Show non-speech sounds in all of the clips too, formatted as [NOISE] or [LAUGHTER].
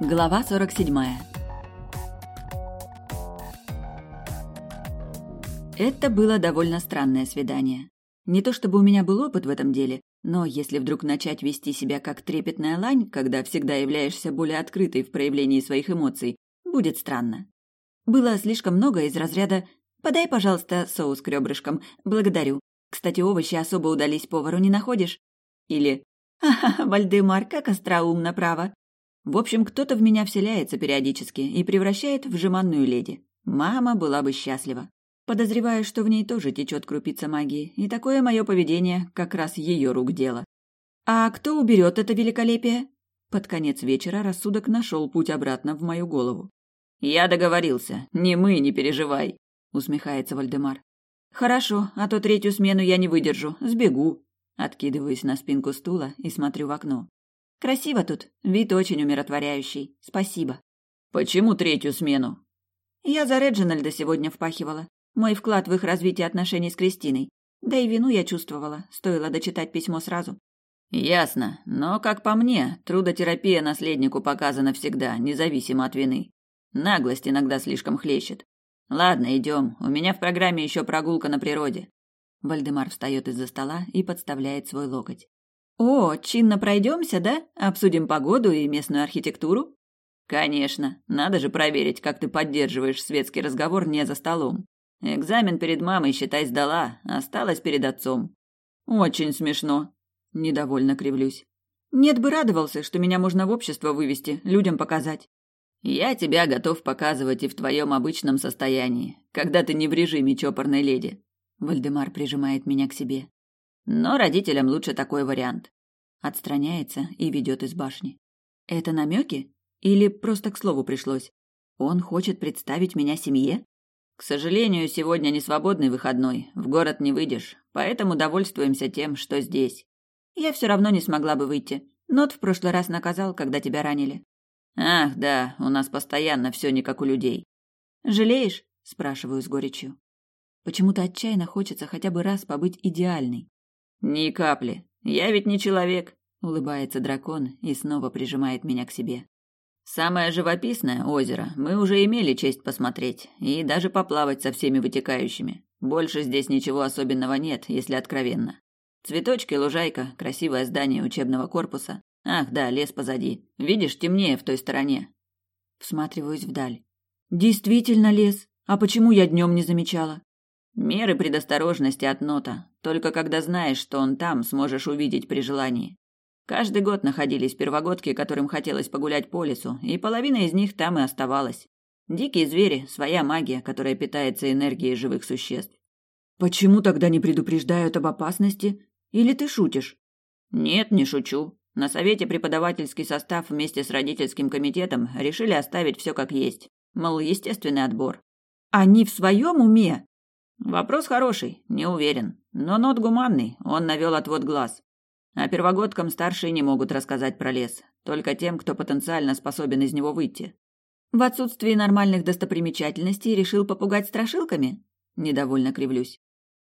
Глава 47 Это было довольно странное свидание. Не то чтобы у меня был опыт в этом деле, но если вдруг начать вести себя как трепетная лань, когда всегда являешься более открытой в проявлении своих эмоций, будет странно. Было слишком много из разряда «Подай, пожалуйста, соус к ребрышкам. Благодарю. Кстати, овощи особо удались повару, не находишь?» Или «Ха-ха, Вальдемар, как остроумно, право. В общем, кто-то в меня вселяется периодически и превращает в жеманную леди. Мама была бы счастлива. Подозреваю, что в ней тоже течет крупица магии, и такое мое поведение как раз ее рук дело. А кто уберет это великолепие? Под конец вечера рассудок нашел путь обратно в мою голову. Я договорился. Не мы, не переживай, усмехается Вальдемар. Хорошо, а то третью смену я не выдержу, сбегу. Откидываюсь на спинку стула и смотрю в окно. Красиво тут, вид очень умиротворяющий. Спасибо. Почему третью смену? Я за Реджинальда сегодня впахивала. Мой вклад в их развитие отношений с Кристиной. Да и вину я чувствовала, стоило дочитать письмо сразу. Ясно, но, как по мне, трудотерапия наследнику показана всегда, независимо от вины. Наглость иногда слишком хлещет. Ладно, идем. У меня в программе еще прогулка на природе. Вальдемар встает из-за стола и подставляет свой локоть. «О, чинно пройдемся, да? Обсудим погоду и местную архитектуру?» «Конечно. Надо же проверить, как ты поддерживаешь светский разговор не за столом. Экзамен перед мамой, считай, сдала, осталось перед отцом». «Очень смешно». Недовольно кривлюсь. «Нет бы радовался, что меня можно в общество вывести, людям показать». «Я тебя готов показывать и в твоем обычном состоянии, когда ты не в режиме чопорной леди». Вальдемар прижимает меня к себе. Но родителям лучше такой вариант. Отстраняется и ведет из башни. Это намеки? Или просто к слову пришлось? Он хочет представить меня семье? К сожалению, сегодня не свободный выходной, в город не выйдешь, поэтому довольствуемся тем, что здесь. Я все равно не смогла бы выйти. Нот в прошлый раз наказал, когда тебя ранили. Ах, да, у нас постоянно все не как у людей. Жалеешь? спрашиваю с горечью. Почему-то отчаянно хочется хотя бы раз побыть идеальной. Ни капли. Я ведь не человек, улыбается дракон и снова прижимает меня к себе. Самое живописное озеро мы уже имели честь посмотреть и даже поплавать со всеми вытекающими. Больше здесь ничего особенного нет, если откровенно. Цветочки, лужайка, красивое здание учебного корпуса. Ах, да, лес позади. Видишь, темнее в той стороне. Всматриваюсь вдаль. Действительно лес. А почему я днем не замечала? Меры предосторожности от нота. Только когда знаешь, что он там, сможешь увидеть при желании. Каждый год находились первогодки, которым хотелось погулять по лесу, и половина из них там и оставалась. Дикие звери, своя магия, которая питается энергией живых существ. Почему тогда не предупреждают об опасности? Или ты шутишь? Нет, не шучу. На совете преподавательский состав вместе с родительским комитетом решили оставить все как есть. Мол, естественный отбор. Они в своем уме? Вопрос хороший, не уверен. Но нот гуманный, он навел отвод глаз. А первогодкам старшие не могут рассказать про лес, только тем, кто потенциально способен из него выйти. В отсутствии нормальных достопримечательностей решил попугать страшилками? Недовольно кривлюсь.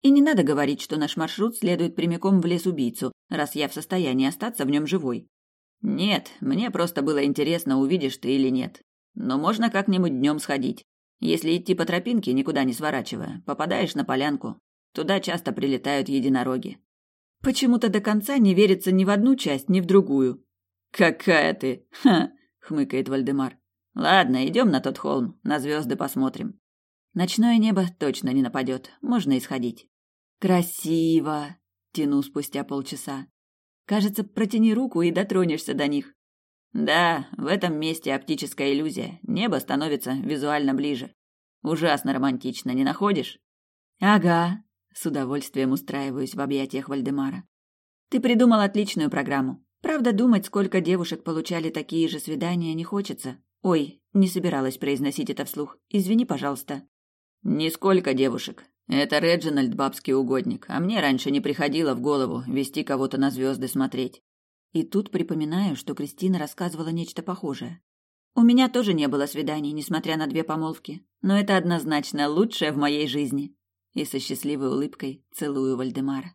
И не надо говорить, что наш маршрут следует прямиком в лес-убийцу, раз я в состоянии остаться в нем живой. Нет, мне просто было интересно, увидишь ты или нет. Но можно как-нибудь днем сходить. Если идти по тропинке, никуда не сворачивая, попадаешь на полянку. Туда часто прилетают единороги. Почему-то до конца не верится ни в одну часть, ни в другую. Какая ты? [LAUGHS] Ха, хмыкает Вальдемар. Ладно, идем на тот холм, на звезды посмотрим. Ночное небо точно не нападет, можно исходить. Красиво, тяну спустя полчаса. Кажется, протяни руку и дотронешься до них. Да, в этом месте оптическая иллюзия. Небо становится визуально ближе. Ужасно романтично, не находишь? Ага, с удовольствием устраиваюсь в объятиях Вальдемара. Ты придумал отличную программу. Правда, думать, сколько девушек получали такие же свидания, не хочется. Ой, не собиралась произносить это вслух. Извини, пожалуйста. Нисколько девушек. Это Реджинальд бабский угодник, а мне раньше не приходило в голову вести кого-то на звезды смотреть. И тут припоминаю, что Кристина рассказывала нечто похожее. У меня тоже не было свиданий, несмотря на две помолвки, но это однозначно лучшее в моей жизни. И со счастливой улыбкой целую Вальдемара.